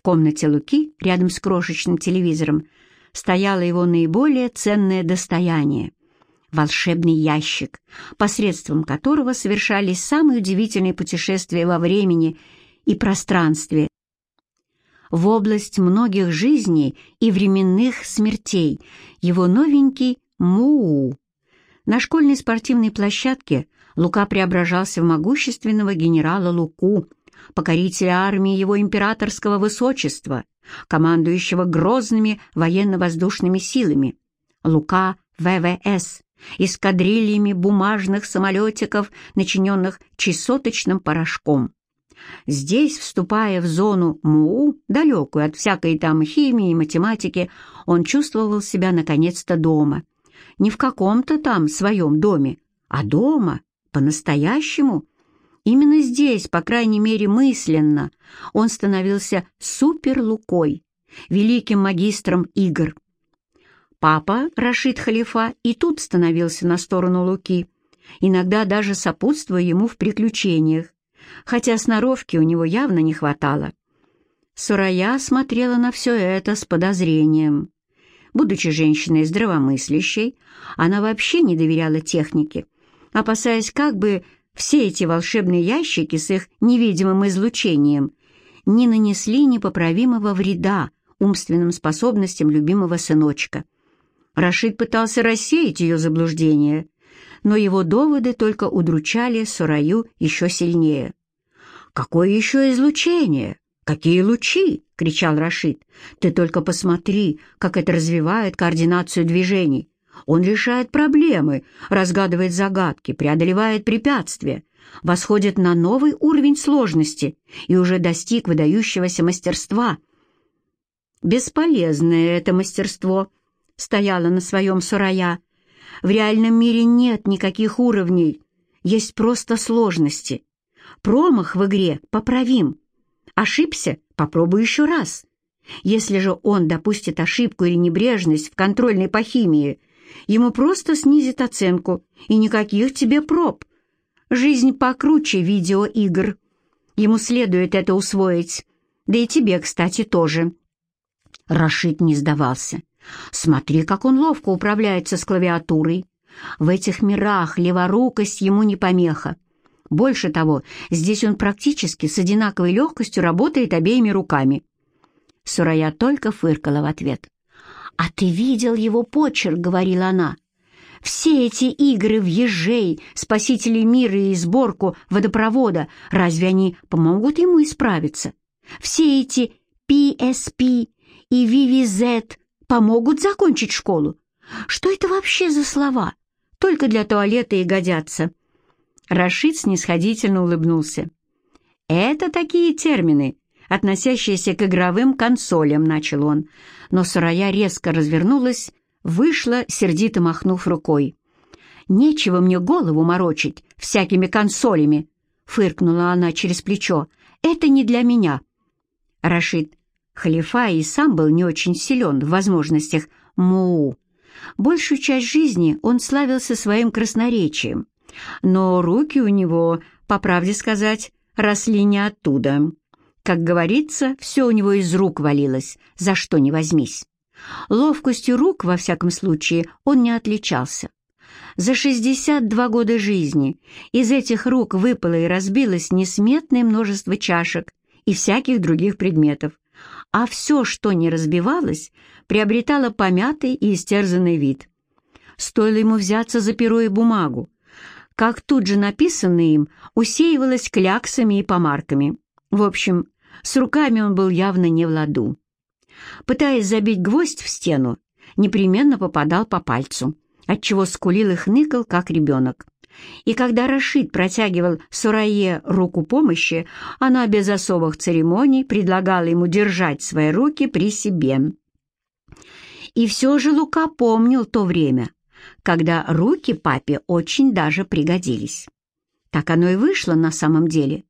В комнате Луки, рядом с крошечным телевизором, стояло его наиболее ценное достояние — волшебный ящик, посредством которого совершались самые удивительные путешествия во времени и пространстве, в область многих жизней и временных смертей, его новенький Муу. На школьной спортивной площадке Лука преображался в могущественного генерала Луку, покорителя армии его императорского высочества, командующего грозными военно-воздушными силами. Лука ВВС, эскадрильями бумажных самолетиков, начиненных чесоточным порошком. Здесь, вступая в зону МУ, далекую от всякой там химии и математики, он чувствовал себя наконец-то дома. Не в каком-то там своем доме, а дома, по-настоящему. Именно здесь, по крайней мере мысленно, он становился супер-лукой, великим магистром игр. Папа, Рашид Халифа, и тут становился на сторону Луки, иногда даже сопутствуя ему в приключениях, хотя сноровки у него явно не хватало. Сурая смотрела на все это с подозрением. Будучи женщиной здравомыслящей, она вообще не доверяла технике, опасаясь, как бы все эти волшебные ящики с их невидимым излучением не нанесли непоправимого вреда умственным способностям любимого сыночка. Рашид пытался рассеять ее заблуждение, но его доводы только удручали Сураю еще сильнее. «Какое еще излучение? Какие лучи?» — кричал Рашид. «Ты только посмотри, как это развивает координацию движений. Он решает проблемы, разгадывает загадки, преодолевает препятствия, восходит на новый уровень сложности и уже достиг выдающегося мастерства». «Бесполезное это мастерство», — стояла на своем Сурая. «В реальном мире нет никаких уровней, есть просто сложности». Промах в игре поправим. Ошибся, попробуй еще раз. Если же он допустит ошибку или небрежность в контрольной по химии, ему просто снизит оценку, и никаких тебе проб. Жизнь покруче видеоигр. Ему следует это усвоить. Да и тебе, кстати, тоже. Рашид не сдавался. Смотри, как он ловко управляется с клавиатурой. В этих мирах леворукость ему не помеха. Больше того, здесь он практически с одинаковой легкостью работает обеими руками. Сурая только фыркала в ответ. «А ты видел его почерк?» — говорила она. «Все эти игры в ежей, спасителей мира и сборку водопровода, разве они помогут ему исправиться? Все эти PSP и VVZ помогут закончить школу? Что это вообще за слова? Только для туалета и годятся». Рашид снисходительно улыбнулся. «Это такие термины, относящиеся к игровым консолям», — начал он. Но Сурая резко развернулась, вышла, сердито махнув рукой. «Нечего мне голову морочить всякими консолями», — фыркнула она через плечо. «Это не для меня». Рашид Халифа и сам был не очень силен в возможностях Муу. Большую часть жизни он славился своим красноречием, но руки у него, по правде сказать, росли не оттуда. Как говорится, все у него из рук валилось, за что не возьмись. Ловкостью рук, во всяком случае, он не отличался. За 62 года жизни из этих рук выпало и разбилось несметное множество чашек и всяких других предметов, а все, что не разбивалось, приобретало помятый и истерзанный вид. Стоило ему взяться за перо и бумагу, как тут же написанное им усеивалось кляксами и помарками. В общем, с руками он был явно не в ладу. Пытаясь забить гвоздь в стену, непременно попадал по пальцу, отчего скулил и хныкал, как ребенок. И когда Рашид протягивал Сурае руку помощи, она без особых церемоний предлагала ему держать свои руки при себе. И все же Лука помнил то время, когда руки папе очень даже пригодились. Так оно и вышло на самом деле.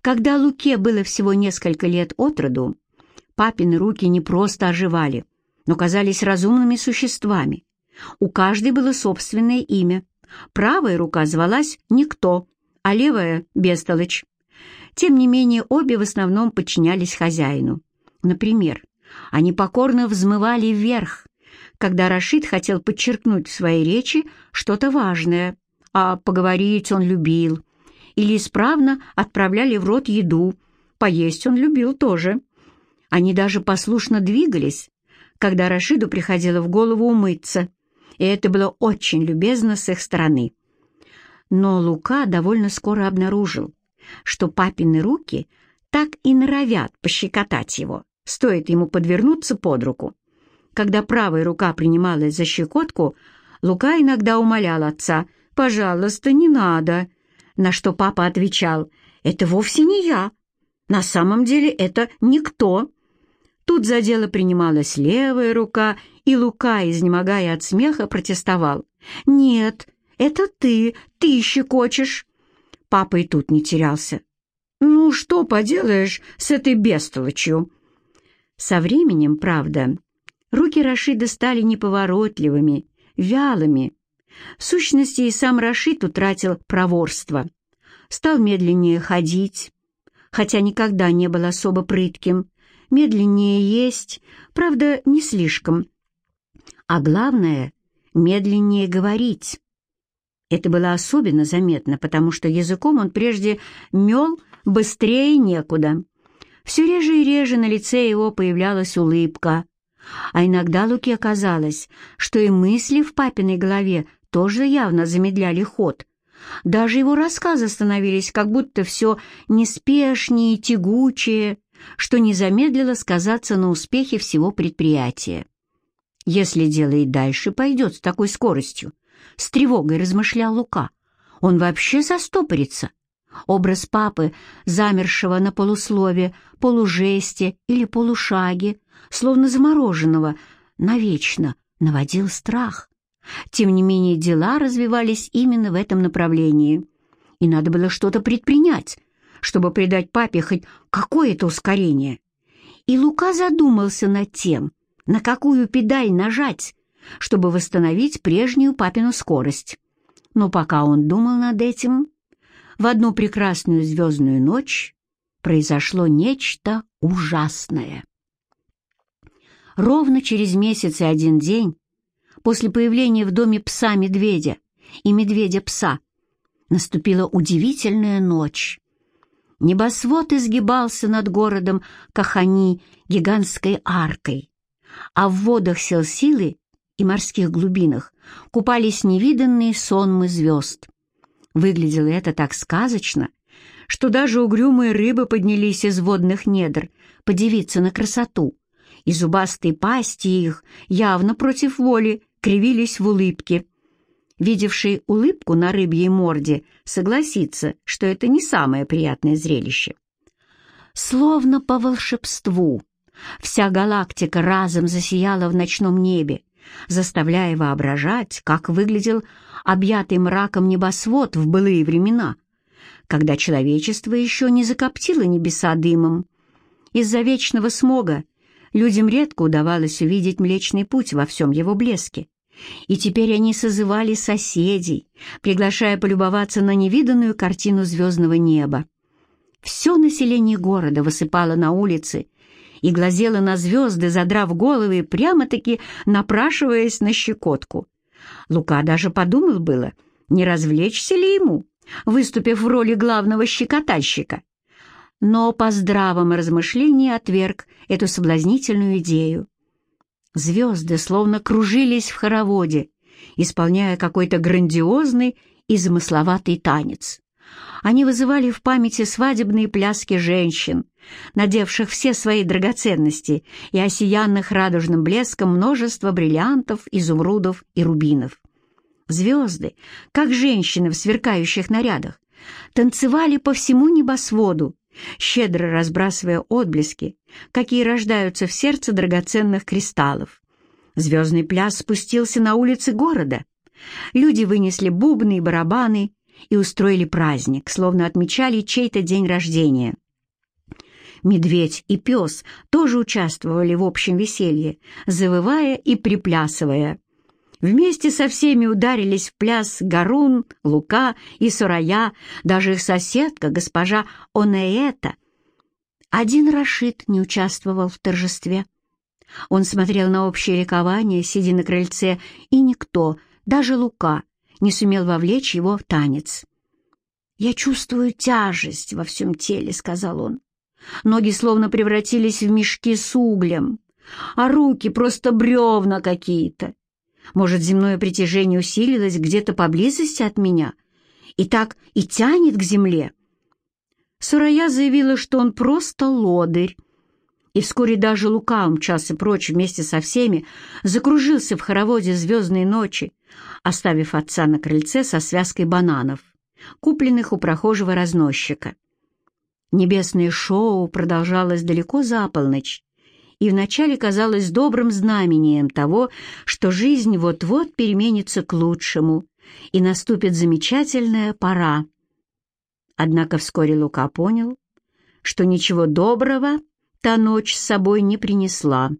Когда Луке было всего несколько лет от роду, папины руки не просто оживали, но казались разумными существами. У каждой было собственное имя. Правая рука звалась «Никто», а левая — «Бестолочь». Тем не менее, обе в основном подчинялись хозяину. Например, они покорно взмывали вверх, когда Рашид хотел подчеркнуть в своей речи что-то важное, а поговорить он любил, или исправно отправляли в рот еду, поесть он любил тоже. Они даже послушно двигались, когда Рашиду приходило в голову умыться, и это было очень любезно с их стороны. Но Лука довольно скоро обнаружил, что папины руки так и норовят пощекотать его, стоит ему подвернуться под руку. Когда правая рука принималась за щекотку, Лука иногда умолял отца «Пожалуйста, не надо», на что папа отвечал «Это вовсе не я. На самом деле это никто». Тут за дело принималась левая рука, и Лука, изнемогая от смеха, протестовал. «Нет, это ты, ты щекочешь». Папа и тут не терялся. «Ну, что поделаешь с этой бестолочью?» Со временем, правда, руки Рашида стали неповоротливыми, вялыми. В сущности, и сам Рашид утратил проворство. Стал медленнее ходить, хотя никогда не был особо прытким, медленнее есть, правда, не слишком. А главное, медленнее говорить. Это было особенно заметно, потому что языком он прежде мел быстрее некуда. Все реже и реже на лице его появлялась улыбка, а иногда Луке казалось, что и мысли в папиной голове тоже явно замедляли ход. Даже его рассказы становились как будто все неспешнее и тягучее, что не замедлило сказаться на успехе всего предприятия. Если дело и дальше пойдет с такой скоростью, с тревогой размышлял Лука, он вообще застопорится. Образ папы, замершего на полуслове, полужесте или полушаге, словно замороженного, навечно наводил страх. Тем не менее, дела развивались именно в этом направлении, и надо было что-то предпринять, чтобы придать папе хоть какое-то ускорение. И Лука задумался над тем, на какую педаль нажать, чтобы восстановить прежнюю папину скорость. Но пока он думал над этим, в одну прекрасную звездную ночь произошло нечто ужасное. Ровно через месяц и один день после появления в доме пса-медведя и медведя-пса наступила удивительная ночь. Небосвод изгибался над городом Кахани гигантской аркой, а в водах сел силы и морских глубинах купались невиданные сонмы звезд. Выглядело это так сказочно, что даже угрюмые рыбы поднялись из водных недр подивиться на красоту, и зубастые пасти их, явно против воли, кривились в улыбке. Видевший улыбку на рыбьей морде согласится, что это не самое приятное зрелище. Словно по волшебству, вся галактика разом засияла в ночном небе, заставляя воображать, как выглядел объятый мраком небосвод в былые времена, когда человечество еще не закоптило небеса дымом. Из-за вечного смога людям редко удавалось увидеть Млечный Путь во всем его блеске. И теперь они созывали соседей, приглашая полюбоваться на невиданную картину звездного неба. Все население города высыпало на улицы и глазело на звезды, задрав головы, прямо-таки напрашиваясь на щекотку. Лука даже подумал было, не развлечься ли ему, выступив в роли главного щекотальщика. Но по здравом размышлении отверг эту соблазнительную идею. Звезды словно кружились в хороводе, исполняя какой-то грандиозный и замысловатый танец. Они вызывали в памяти свадебные пляски женщин, надевших все свои драгоценности и осиянных радужным блеском множество бриллиантов, изумрудов и рубинов. Звезды, как женщины в сверкающих нарядах, танцевали по всему небосводу, щедро разбрасывая отблески, какие рождаются в сердце драгоценных кристаллов. Звездный пляс спустился на улицы города. Люди вынесли бубны и барабаны и устроили праздник, словно отмечали чей-то день рождения. Медведь и пес тоже участвовали в общем веселье, завывая и приплясывая. Вместе со всеми ударились в пляс Гарун, Лука и Сурая, даже их соседка, госпожа Онеэта. Один Рашид не участвовал в торжестве. Он смотрел на общее ликование, сидя на крыльце, и никто, даже Лука, не сумел вовлечь его в танец. «Я чувствую тяжесть во всем теле», — сказал он. Ноги словно превратились в мешки с углем, а руки просто бревна какие-то. Может, земное притяжение усилилось где-то поблизости от меня и так и тянет к земле? Сурая заявила, что он просто лодырь, и вскоре даже Лука умчался прочь вместе со всеми, закружился в хороводе звездной ночи, оставив отца на крыльце со связкой бананов, купленных у прохожего разносчика. Небесное шоу продолжалось далеко за полночь, и вначале казалось добрым знамением того, что жизнь вот-вот переменится к лучшему, и наступит замечательная пора. Однако вскоре Лука понял, что ничего доброго та ночь с собой не принесла.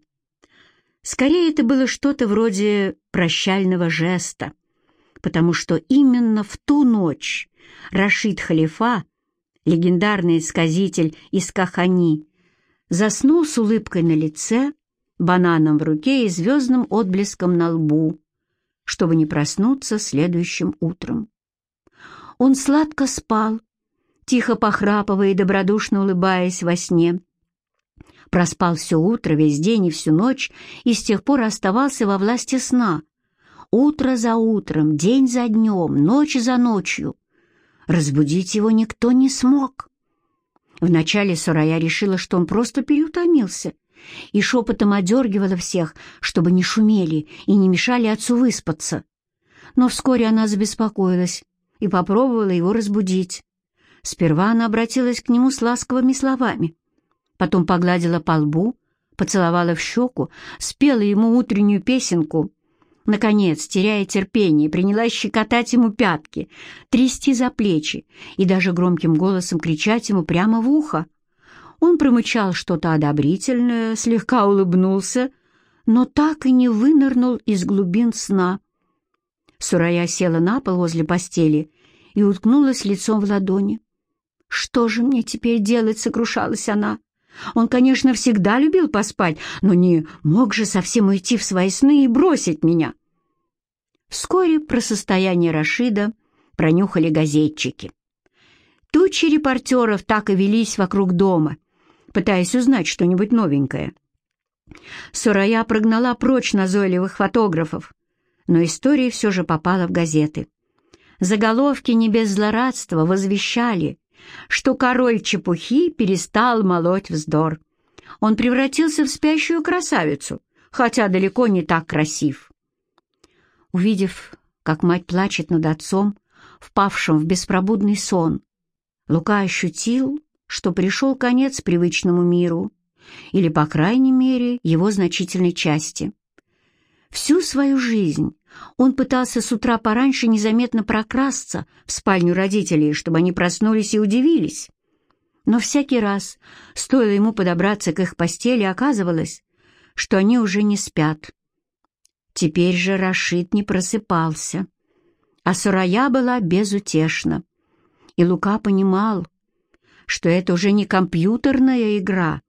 Скорее, это было что-то вроде прощального жеста, потому что именно в ту ночь Рашид Халифа, легендарный сказитель из Кахани, заснул с улыбкой на лице, бананом в руке и звездным отблеском на лбу, чтобы не проснуться следующим утром. Он сладко спал, тихо похрапывая и добродушно улыбаясь во сне. Проспал все утро, весь день и всю ночь, и с тех пор оставался во власти сна. Утро за утром, день за днем, ночь за ночью. Разбудить его никто не смог. Вначале Сурая решила, что он просто переутомился, и шепотом одергивала всех, чтобы не шумели и не мешали отцу выспаться. Но вскоре она забеспокоилась и попробовала его разбудить. Сперва она обратилась к нему с ласковыми словами, потом погладила по лбу, поцеловала в щеку, спела ему утреннюю песенку Наконец, теряя терпение, принялась щекотать ему пятки, трясти за плечи и даже громким голосом кричать ему прямо в ухо. Он промычал что-то одобрительное, слегка улыбнулся, но так и не вынырнул из глубин сна. Сурая села на пол возле постели и уткнулась лицом в ладони. «Что же мне теперь делать?» — сокрушалась она. Он, конечно, всегда любил поспать, но не мог же совсем уйти в свои сны и бросить меня. Вскоре про состояние Рашида пронюхали газетчики. Тучи репортеров так и велись вокруг дома, пытаясь узнать что-нибудь новенькое. Сурая прогнала прочь назойливых фотографов, но история все же попала в газеты. Заголовки не без злорадства возвещали, что король чепухи перестал молоть вздор. Он превратился в спящую красавицу, хотя далеко не так красив. Увидев, как мать плачет над отцом, впавшим в беспробудный сон, Лука ощутил, что пришел конец привычному миру, или, по крайней мере, его значительной части. Всю свою жизнь он пытался с утра пораньше незаметно прокрасться в спальню родителей, чтобы они проснулись и удивились. Но всякий раз, стоило ему подобраться к их постели, оказывалось, что они уже не спят. Теперь же Рашид не просыпался, а Сурая была безутешна. И Лука понимал, что это уже не компьютерная игра,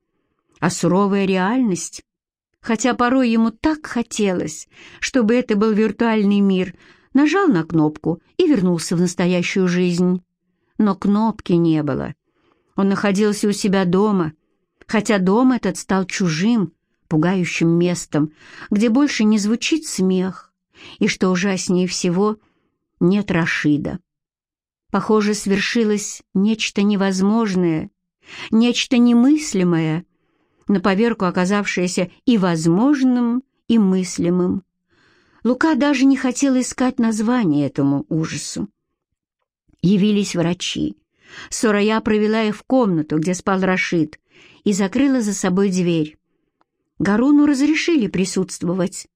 а суровая реальность, хотя порой ему так хотелось, чтобы это был виртуальный мир, нажал на кнопку и вернулся в настоящую жизнь. Но кнопки не было. Он находился у себя дома, хотя дом этот стал чужим, пугающим местом, где больше не звучит смех, и, что ужаснее всего, нет Рашида. Похоже, свершилось нечто невозможное, нечто немыслимое, на поверку оказавшееся и возможным, и мыслимым. Лука даже не хотел искать название этому ужасу. Явились врачи. Сурая провела их в комнату, где спал Рашид, и закрыла за собой дверь. Гаруну разрешили присутствовать,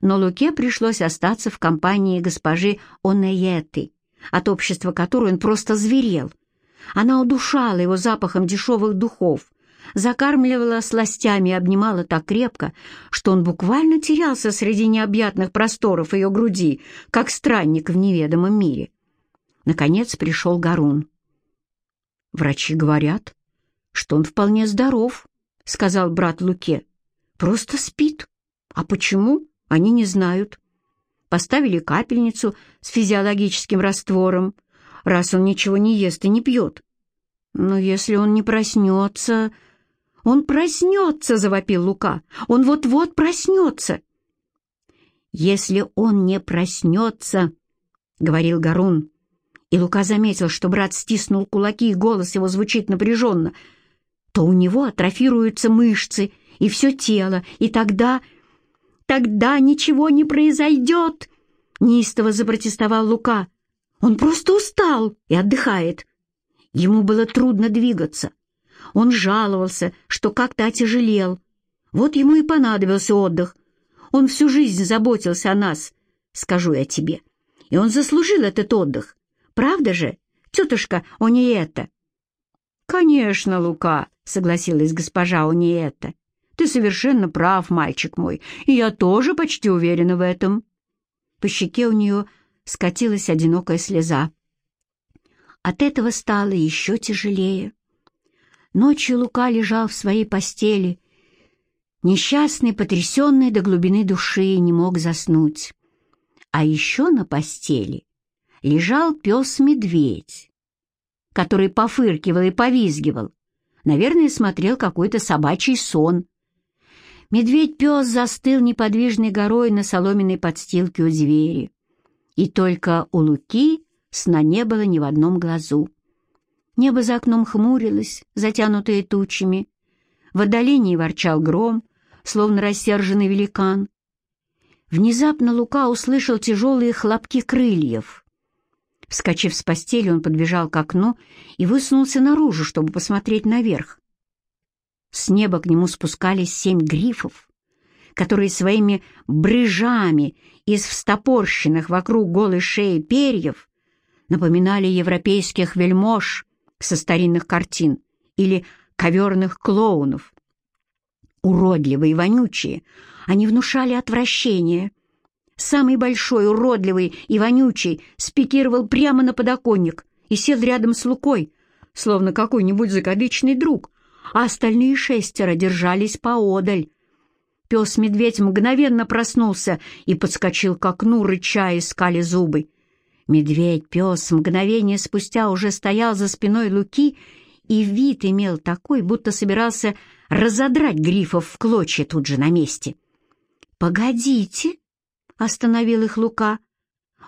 но Луке пришлось остаться в компании госпожи Онееты, от общества которой он просто зверел. Она удушала его запахом дешевых духов, закармливала сластями и обнимала так крепко, что он буквально терялся среди необъятных просторов ее груди, как странник в неведомом мире. Наконец пришел Гарун. «Врачи говорят, что он вполне здоров, — сказал брат Луке. Просто спит. А почему, они не знают. Поставили капельницу с физиологическим раствором, раз он ничего не ест и не пьет. Но если он не проснется... «Он проснется!» — завопил Лука. «Он вот-вот проснется!» «Если он не проснется!» — говорил Гарун. И Лука заметил, что брат стиснул кулаки, и голос его звучит напряженно. «То у него атрофируются мышцы и все тело, и тогда...» «Тогда ничего не произойдет!» — неистово запротестовал Лука. «Он просто устал и отдыхает. Ему было трудно двигаться. Он жаловался, что как-то отяжелел. Вот ему и понадобился отдых. Он всю жизнь заботился о нас, скажу я тебе. И он заслужил этот отдых. Правда же, тетушка Ониета?» «Конечно, Лука», — согласилась госпожа Ониета. «Ты совершенно прав, мальчик мой, и я тоже почти уверена в этом». По щеке у нее скатилась одинокая слеза. От этого стало еще тяжелее. Ночью Лука лежал в своей постели, несчастный, потрясенный до глубины души, не мог заснуть. А еще на постели лежал пес-медведь, который пофыркивал и повизгивал. Наверное, смотрел какой-то собачий сон. Медведь-пес застыл неподвижной горой на соломенной подстилке у двери. И только у Луки сна не было ни в одном глазу. Небо за окном хмурилось, затянутое тучами. В отдалении ворчал гром, словно рассерженный великан. Внезапно Лука услышал тяжелые хлопки крыльев. Вскочив с постели, он подбежал к окну и высунулся наружу, чтобы посмотреть наверх. С неба к нему спускались семь грифов, которые своими брыжами из встопорщенных вокруг голой шеи перьев напоминали европейских вельмож, со старинных картин или коверных клоунов. Уродливые, вонючие, они внушали отвращение. Самый большой, уродливый и вонючий спикировал прямо на подоконник и сел рядом с Лукой, словно какой-нибудь закадычный друг, а остальные шестеро держались поодаль. Пес-медведь мгновенно проснулся и подскочил к окну, рыча и скали зубы. Медведь-пес мгновение спустя уже стоял за спиной Луки, и вид имел такой, будто собирался разодрать грифов в клочья тут же на месте. «Погодите!» — остановил их Лука.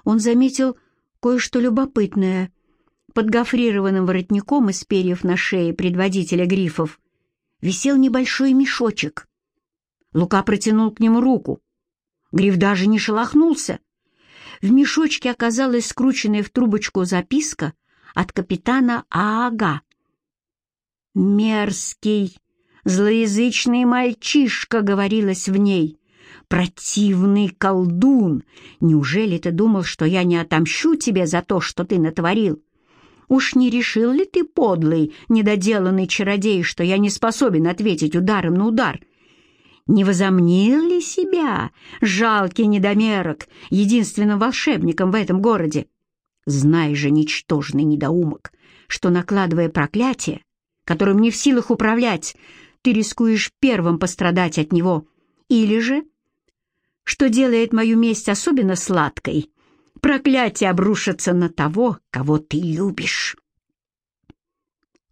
Он заметил кое-что любопытное. Под гофрированным воротником из перьев на шее предводителя грифов висел небольшой мешочек. Лука протянул к нему руку. Гриф даже не шелохнулся. В мешочке оказалась скрученная в трубочку записка от капитана Аага. «Мерзкий, злоязычный мальчишка», — говорилось в ней. «Противный колдун! Неужели ты думал, что я не отомщу тебе за то, что ты натворил? Уж не решил ли ты, подлый, недоделанный чародей, что я не способен ответить ударом на удар?» Не возомнил ли себя жалкий недомерок, единственным волшебником в этом городе? Знай же, ничтожный недоумок, что, накладывая проклятие, которым не в силах управлять, ты рискуешь первым пострадать от него, или же, что делает мою месть особенно сладкой, проклятие обрушится на того, кого ты любишь.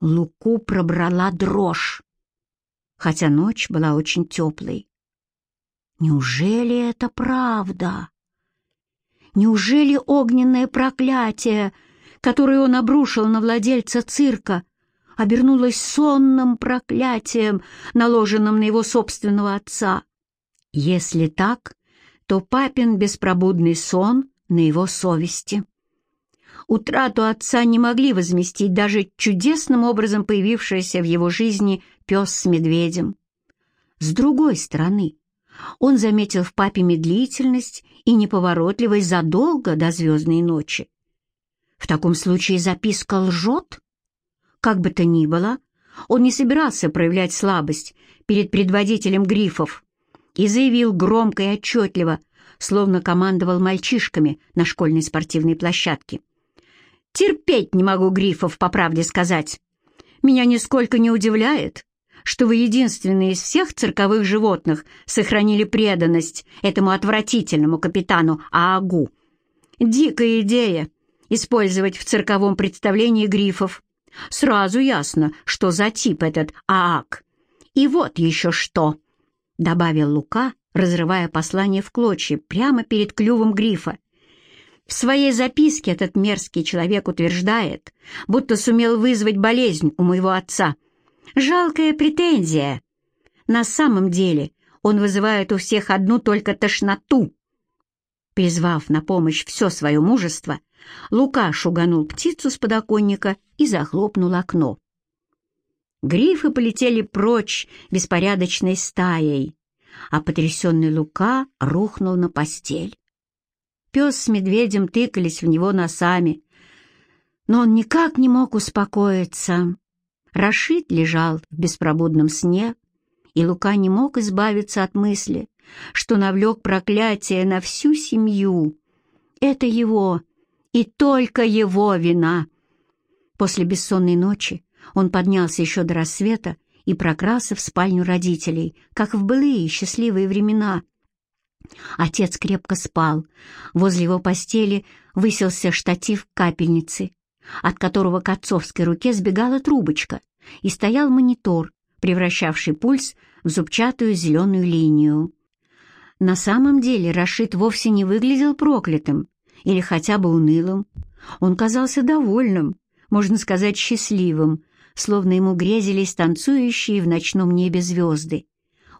Луку пробрала дрожь хотя ночь была очень теплой. Неужели это правда? Неужели огненное проклятие, которое он обрушил на владельца цирка, обернулось сонным проклятием, наложенным на его собственного отца? Если так, то папин беспробудный сон на его совести. Утрату отца не могли возместить даже чудесным образом появившийся в его жизни пес с медведем. С другой стороны, он заметил в папе медлительность и неповоротливость задолго до звездной ночи. В таком случае записка лжет? Как бы то ни было, он не собирался проявлять слабость перед предводителем грифов и заявил громко и отчетливо, словно командовал мальчишками на школьной спортивной площадке. Терпеть не могу грифов, по правде сказать. Меня нисколько не удивляет, что вы единственные из всех цирковых животных сохранили преданность этому отвратительному капитану Аагу. Дикая идея — использовать в цирковом представлении грифов. Сразу ясно, что за тип этот Аак. И вот еще что, — добавил Лука, разрывая послание в клочья прямо перед клювом грифа. В своей записке этот мерзкий человек утверждает, будто сумел вызвать болезнь у моего отца. Жалкая претензия. На самом деле он вызывает у всех одну только тошноту. Призвав на помощь все свое мужество, Лука шуганул птицу с подоконника и захлопнул окно. Грифы полетели прочь беспорядочной стаей, а потрясенный Лука рухнул на постель. Пес с медведем тыкались в него носами, но он никак не мог успокоиться. Рашид лежал в беспробудном сне, и Лука не мог избавиться от мысли, что навлек проклятие на всю семью. Это его, и только его вина. После бессонной ночи он поднялся еще до рассвета и прокрался в спальню родителей, как в былые счастливые времена — Отец крепко спал. Возле его постели высился штатив капельницы, от которого к отцовской руке сбегала трубочка, и стоял монитор, превращавший пульс в зубчатую зеленую линию. На самом деле Рашид вовсе не выглядел проклятым или хотя бы унылым. Он казался довольным, можно сказать, счастливым, словно ему грезились танцующие в ночном небе звезды.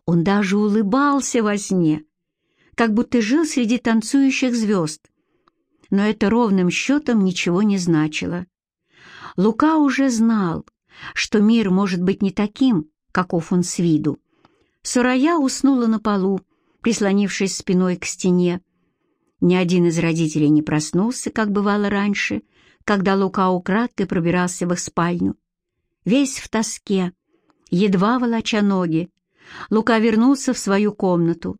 Он даже улыбался во сне, как будто жил среди танцующих звезд. Но это ровным счетом ничего не значило. Лука уже знал, что мир может быть не таким, каков он с виду. Сурая уснула на полу, прислонившись спиной к стене. Ни один из родителей не проснулся, как бывало раньше, когда Лука украдкой пробирался в их спальню. Весь в тоске, едва волоча ноги, Лука вернулся в свою комнату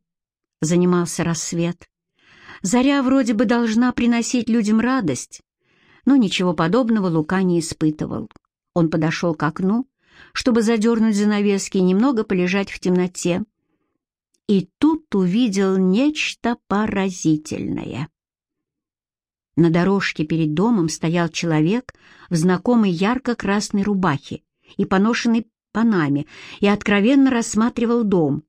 занимался рассвет. Заря вроде бы должна приносить людям радость, но ничего подобного Лука не испытывал. Он подошел к окну, чтобы задернуть занавески и немного полежать в темноте. И тут увидел нечто поразительное. На дорожке перед домом стоял человек в знакомой ярко-красной рубахе и поношенной панаме и откровенно рассматривал дом.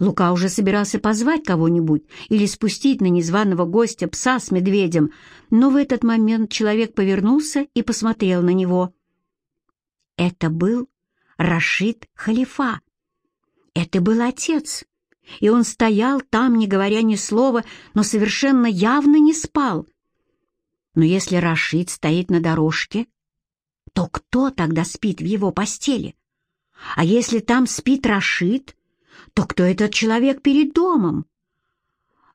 Лука уже собирался позвать кого-нибудь или спустить на незваного гостя пса с медведем, но в этот момент человек повернулся и посмотрел на него. Это был Рашид Халифа. Это был отец, и он стоял там, не говоря ни слова, но совершенно явно не спал. Но если Рашид стоит на дорожке, то кто тогда спит в его постели? А если там спит Рашид, то кто этот человек перед домом?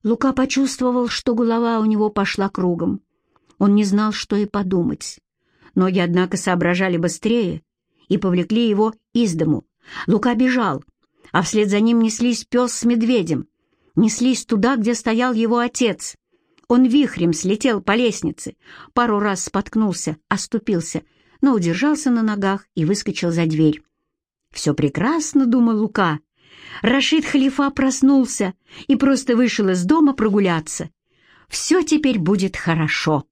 Лука почувствовал, что голова у него пошла кругом. Он не знал, что и подумать. Ноги, однако, соображали быстрее и повлекли его из дому. Лука бежал, а вслед за ним неслись пес с медведем. Неслись туда, где стоял его отец. Он вихрем слетел по лестнице, пару раз споткнулся, оступился, но удержался на ногах и выскочил за дверь. «Все прекрасно», — думал Лука, Рашид Халифа проснулся и просто вышел из дома прогуляться. Все теперь будет хорошо.